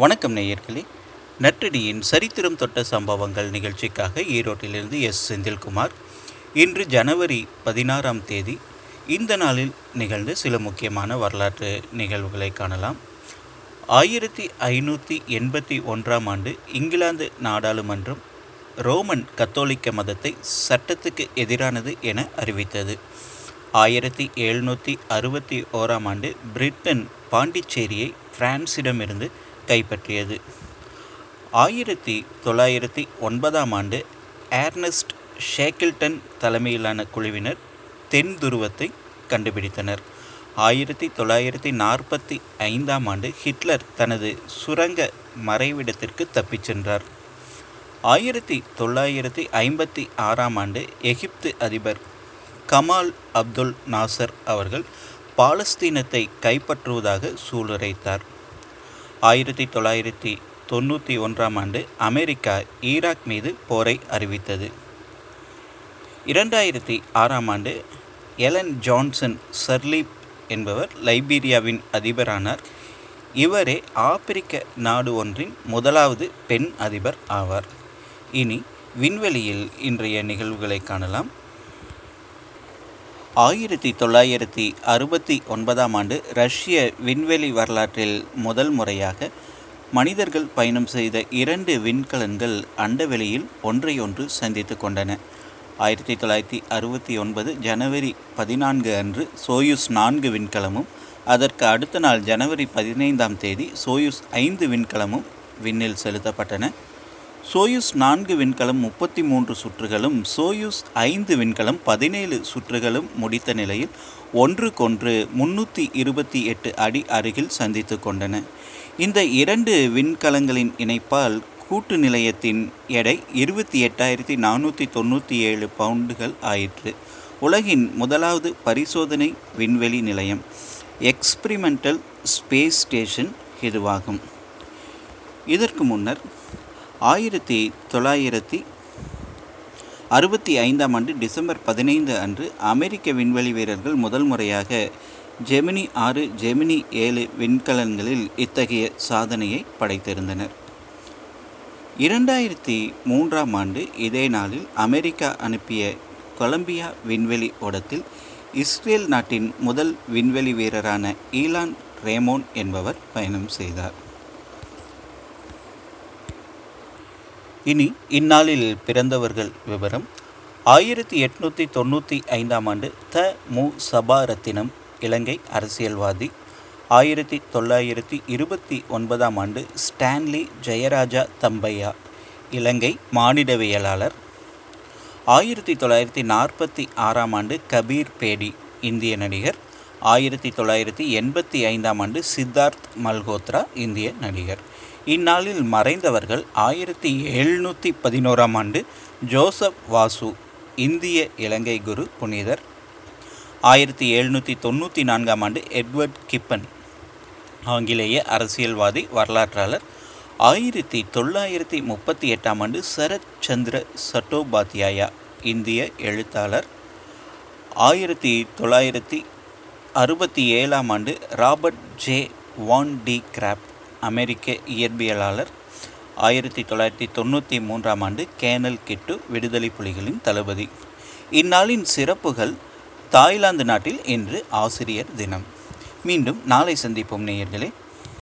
வணக்கம் நேயர்களே. நற்றினியின் சரித்திரம் தொட்ட சம்பவங்கள் நிகழ்ச்சிக்காக ஈரோட்டிலிருந்து எஸ். செந்தில்குமார். இன்று ஜனவரி பதினாறாம் தேதி இந்த நாளில் நிகழ்ந்த சில முக்கியமான வரலாற்று நிகழ்வுகளை காணலாம். ஆயிரத்தி ஐநூற்றி எண்பத்தி ஒன்றாம் ஆண்டு இங்கிலாந்து நாடாளுமன்றம் ரோமன் கத்தோலிக்க மதத்தை சட்டத்துக்கு எதிரானது என அறிவித்தது. ஆயிரத்தி எழுநூற்றி அறுபத்தி ஓராம் ஆண்டு பிரிட்டன் பாண்டிச்சேரியை பிரான்சிடமிருந்து கைப்பற்றியது. ஆயிரத்தி தொள்ளாயிரத்தி ஒன்பதாம் ஆண்டு ஏர்னஸ்ட் ஷேக்கில்டன் தலைமையிலான குழுவினர் தென் துருவத்தை கண்டுபிடித்தனர். ஆயிரத்தி தொள்ளாயிரத்தி நாற்பத்தி ஐந்தாம் ஆண்டு ஹிட்லர் தனது சுரங்க மறைவிடத்திற்கு தப்பிச் சென்றார். ஆயிரத்தி தொள்ளாயிரத்தி ஐம்பத்தி ஆறாம் ஆண்டு எகிப்து அதிபர் கமால் அப்துல் நாசர் அவர்கள் பாலஸ்தீனத்தை கைப்பற்றுவதாக சூளுரைத்தார். ஆயிரத்தி தொள்ளாயிரத்தி தொண்ணூற்றி ஒன்றாம் ஆண்டு அமெரிக்கா ஈராக் மீது போரை அறிவித்தது. இரண்டாயிரத்தி ஆறாம் ஆண்டு எலன் ஜான்சன் சர்லீப் என்பவர் லைபீரியாவின் அதிபரானார். இவரே ஆப்பிரிக்க நாடு ஒன்றின் முதலாவது பெண் அதிபர் ஆவார். இனி விண்வெளியில் இன்றைய நிகழ்வுகளை காணலாம். ஆயிரத்தி தொள்ளாயிரத்தி அறுபத்தி ஒன்பதாம் ஆண்டு ரஷ்ய விண்வெளி வரலாற்றில் முதல் முறையாக மனிதர்கள் பயணம் செய்த இரண்டு விண்கலன்கள் அண்டவெளியில் ஒன்றையொன்று சந்தித்து கொண்டன. ஆயிரத்தி தொள்ளாயிரத்தி அறுபத்தி ஒன்பது ஜனவரி பதினான்கு அன்று சோயுஸ் நான்கு விண்கலமும் அதற்கு அடுத்த நாள் ஜனவரி பதினைந்தாம் தேதி சோயுஸ் ஐந்து விண்கலமும் விண்ணில் செலுத்தப்பட்டன. சோயுஸ் நான்கு விண்கலம் முப்பத்தி மூன்று சுற்றுகளும் சோயுஸ் ஐந்து விண்கலம் பதினேழு சுற்றுகளும் முடித்த நிலையில் ஒன்றுக்கொன்று முன்னூற்றி இருபத்தி எட்டு அடி அருகில் சந்தித்து கொண்டன. இந்த இரண்டு விண்கலங்களின் இணைப்பால் கூட்டு நிலையத்தின் எடை இருபத்தி எட்டாயிரத்தி நானூற்றி தொண்ணூற்றி ஏழு பவுண்டுகள் ஆயிற்று. உலகின் முதலாவது பரிசோதனை விண்வெளி நிலையம் எக்ஸ்பிரிமெண்டல் ஸ்பேஸ் ஸ்டேஷன் இதுவாகும். இதற்கு முன்னர் ஆயிரத்தி தொள்ளாயிரத்தி அறுபத்தி ஐந்தாம் ஆண்டு டிசம்பர் பதினைந்து அன்று அமெரிக்க விண்வெளி வீரர்கள் முதல் முறையாக ஜெமினி ஆறு ஜெமினி ஏழு விண்கலன்களில் இத்தகைய சாதனையை படைத்திருந்தனர். இரண்டாயிரத்தி மூன்றாம் ஆண்டு இதே நாளில் அமெரிக்கா அனுப்பிய கொலம்பியா விண்வெளி ஓடத்தில் இஸ்ரேல் நாட்டின் முதல் விண்வெளி வீரரான ஈலான் ரேமோன் என்பவர் பயணம் செய்தார். இனி இந்நாளில் பிறந்தவர்கள் விவரம். ஆயிரத்தி எட்நூற்றி தொண்ணூற்றி ஐந்தாம் ஆண்டு த. மு. சபாரத்தினம் இலங்கை அரசியல்வாதி. ஆயிரத்தி தொள்ளாயிரத்தி இருபத்தி ஒன்பதாம் ஆண்டு ஸ்டான்லி ஜெயராஜா தம்பையா இலங்கை மானிடவியலாளர். ஆயிரத்தி தொள்ளாயிரத்தி நாற்பத்தி ஆறாம் ஆண்டு கபீர் பேடி இந்திய நடிகர். ஆயிரத்தி தொள்ளாயிரத்தி எண்பத்தி ஐந்தாம் ஆண்டு சித்தார்த் மல்ஹோத்ரா இந்திய நடிகர். இந்நாளில் மறைந்தவர்கள் ஆயிரத்தி எழுநூற்றி பதினோராம் ஆண்டு ஜோசப் வாசு இந்திய இலங்கை குரு புனிதர். ஆயிரத்தி எழுநூற்றி தொண்ணூற்றி நான்காம் ஆண்டு எட்வர்ட் கிப்பன் ஆங்கிலேய அரசியல்வாதி வரலாற்றாளர். ஆயிரத்தி தொள்ளாயிரத்தி முப்பத்தி எட்டாம் ஆண்டு சரத் சந்திர சட்டோபாத்யாயா இந்திய எழுத்தாளர். ஆயிரத்தி தொள்ளாயிரத்தி அறுபத்தி ஏழாம் ஆண்டு Robert J. Van de. Graaff அமெரிக்க இயற்பியலாளர். ஆயிரத்தி தொள்ளாயிரத்தி தொண்ணூற்றி மூன்றாம் ஆண்டு கேனல் கிட்டு விடுதலை புலிகளின் தளபதி. இந்நாளின் சிறப்புகள் தாய்லாந்து நாட்டில் இன்று ஆசிரியர் தினம். மீண்டும் நாளை சந்திப்போம் நேயர்களே.